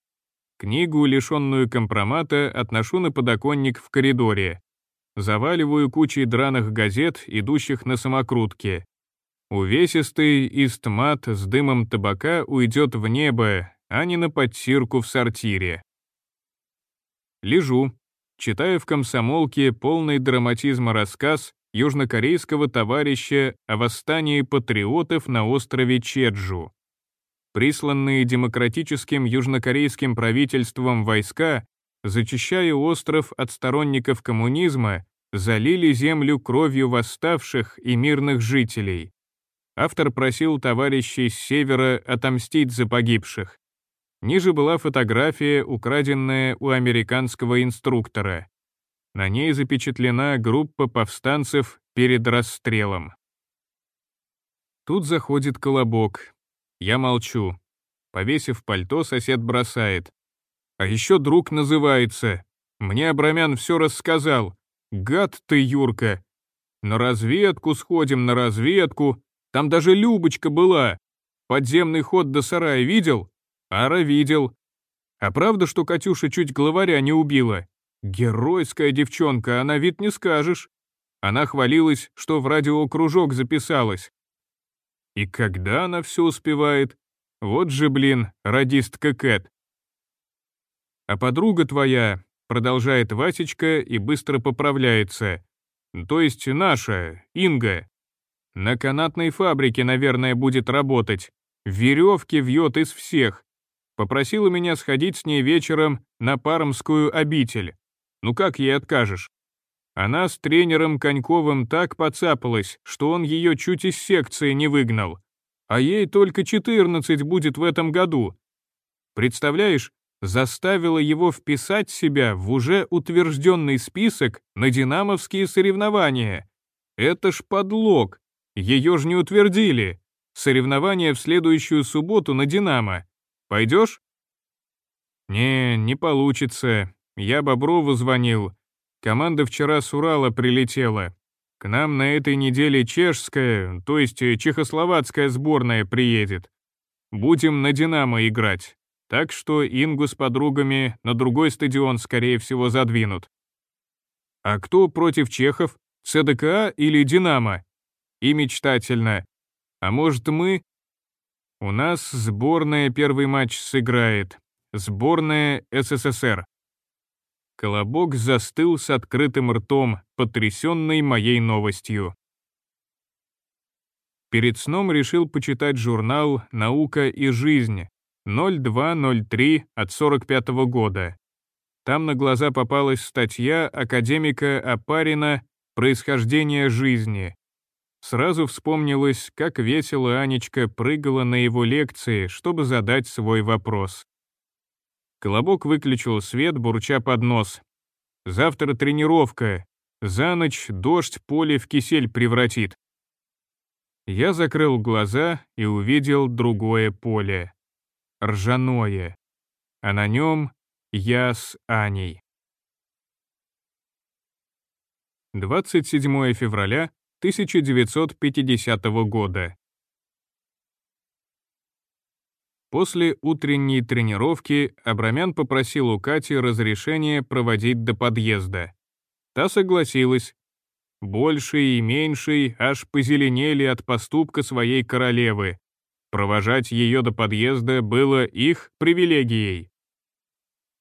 [SPEAKER 1] Книгу, лишенную компромата, отношу на подоконник в коридоре. Заваливаю кучей драных газет, идущих на самокрутке. Увесистый истмат с дымом табака уйдет в небо, а не на подтирку в сортире. Лежу, читая в комсомолке полный драматизма рассказ южнокорейского товарища о восстании патриотов на острове Чеджу. Присланные демократическим южнокорейским правительством войска, зачищая остров от сторонников коммунизма, залили землю кровью восставших и мирных жителей. Автор просил товарищей с севера отомстить за погибших. Ниже была фотография, украденная у американского инструктора. На ней запечатлена группа повстанцев перед расстрелом. Тут заходит колобок. Я молчу. Повесив пальто, сосед бросает. А еще друг называется. Мне Абрамян все рассказал. Гад ты, Юрка. На разведку сходим, на разведку. Там даже Любочка была. Подземный ход до сарая видел? Ара видел. А правда, что Катюша чуть главаря не убила? Геройская девчонка, она вид не скажешь. Она хвалилась, что в радиокружок записалась. И когда она все успевает? Вот же, блин, радистка Кэт. А подруга твоя, продолжает Васечка и быстро поправляется. То есть наша, Инга. На канатной фабрике, наверное, будет работать. Веревки вьет из всех. Попросила меня сходить с ней вечером на Пармскую обитель. Ну как ей откажешь? Она с тренером Коньковым так поцапалась, что он ее чуть из секции не выгнал. А ей только 14 будет в этом году. Представляешь, заставила его вписать себя в уже утвержденный список на динамовские соревнования. Это ж подлог. Ее ж не утвердили. Соревнования в следующую субботу на «Динамо». Пойдешь?» «Не, не получится. Я Боброву звонил. Команда вчера с Урала прилетела. К нам на этой неделе чешская, то есть чехословацкая сборная приедет. Будем на «Динамо» играть. Так что Ингу с подругами на другой стадион, скорее всего, задвинут. А кто против чехов? ЦДКА или «Динамо»? И мечтательно. А может, мы у нас сборная первый матч сыграет. Сборная СССР. Колобок застыл с открытым ртом, потрясенный моей новостью. Перед сном решил почитать журнал «Наука и жизнь» 0203 от 45 -го года. Там на глаза попалась статья академика Апарина «Происхождение жизни», Сразу вспомнилось, как весело Анечка прыгала на его лекции, чтобы задать свой вопрос. Колобок выключил свет, бурча под нос. «Завтра тренировка. За ночь дождь поле в кисель превратит». Я закрыл глаза и увидел другое поле. Ржаное. А на нем я с Аней. 27 февраля 1950 года. После утренней тренировки Абрамян попросил у Кати разрешения проводить до подъезда. Та согласилась. Больший и меньший аж позеленели от поступка своей королевы. Провожать ее до подъезда было их привилегией.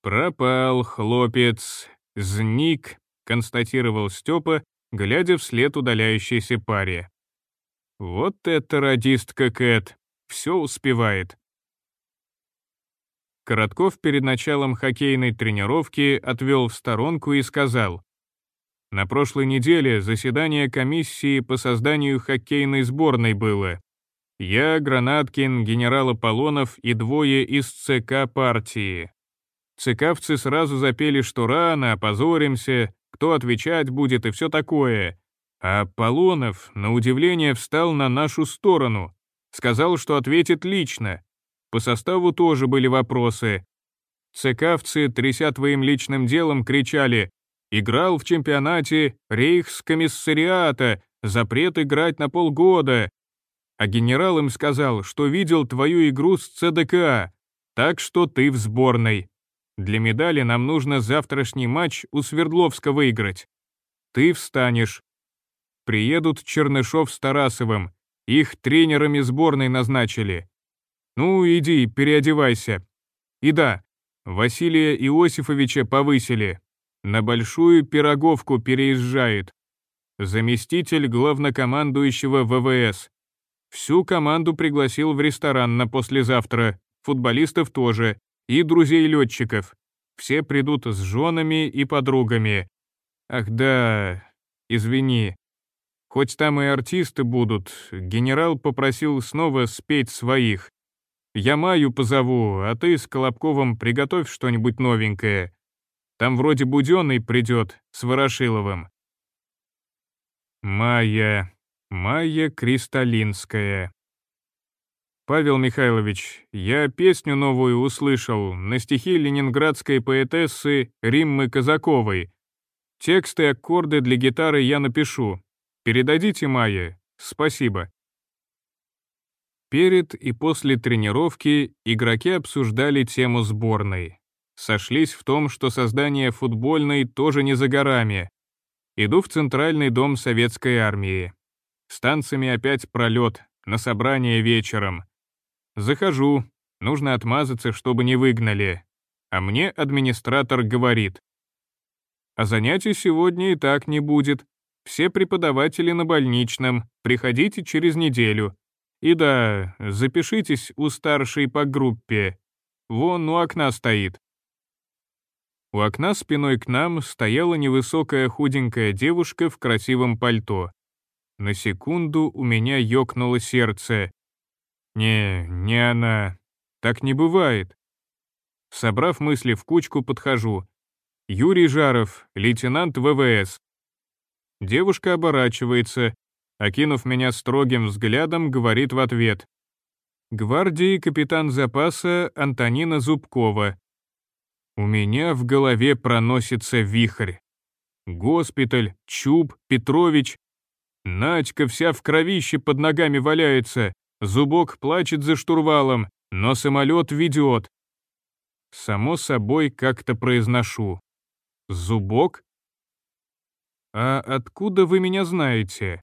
[SPEAKER 1] «Пропал хлопец, зник», — констатировал Степа, глядя вслед удаляющейся паре. Вот это радистка Кэт, все успевает. Коротков перед началом хоккейной тренировки отвел в сторонку и сказал, «На прошлой неделе заседание комиссии по созданию хоккейной сборной было. Я, Гранаткин, генерал Аполлонов и двое из ЦК партии. ЦКовцы сразу запели, что рано, опозоримся, кто отвечать будет и все такое. А Полонов, на удивление, встал на нашу сторону. Сказал, что ответит лично. По составу тоже были вопросы. ЦКовцы, тряся твоим личным делом, кричали «Играл в чемпионате рейхскомиссариата, запрет играть на полгода». А генерал им сказал, что видел твою игру с ЦДК, так что ты в сборной. Для медали нам нужно завтрашний матч у Свердловска выиграть. Ты встанешь. Приедут Чернышов с Тарасовым. Их тренерами сборной назначили. Ну, иди, переодевайся. И да, Василия Иосифовича повысили. на Большую Пироговку переезжает. Заместитель главнокомандующего ВВС. Всю команду пригласил в ресторан на послезавтра, футболистов тоже, и друзей летчиков. Все придут с женами и подругами. Ах да, извини. Хоть там и артисты будут, генерал попросил снова спеть своих. Я Маю позову, а ты с Колобковым приготовь что-нибудь новенькое. Там вроде Буденный придет с Ворошиловым. Майя, Майя Кристалинская. Павел Михайлович, я песню новую услышал на стихи ленинградской поэтессы Риммы Казаковой. Тексты и аккорды для гитары я напишу. Передадите Майе. Спасибо. Перед и после тренировки игроки обсуждали тему сборной. Сошлись в том, что создание футбольной тоже не за горами. Иду в Центральный дом Советской Армии. С танцами опять пролет, на собрание вечером. Захожу, нужно отмазаться, чтобы не выгнали. А мне администратор говорит. А занятий сегодня и так не будет. Все преподаватели на больничном, приходите через неделю. И да, запишитесь у старшей по группе. Вон у окна стоит. У окна спиной к нам стояла невысокая худенькая девушка в красивом пальто. На секунду у меня ёкнуло сердце. Не, не она. Так не бывает. Собрав мысли в кучку, подхожу. Юрий Жаров, лейтенант ВВС. Девушка оборачивается, окинув меня строгим взглядом, говорит в ответ. Гвардии капитан запаса Антонина Зубкова. У меня в голове проносится вихрь. Госпиталь, Чуб, Петрович. Надька вся в кровище под ногами валяется. Зубок плачет за штурвалом, но самолет ведет. Само собой как-то произношу. Зубок? А откуда вы меня знаете?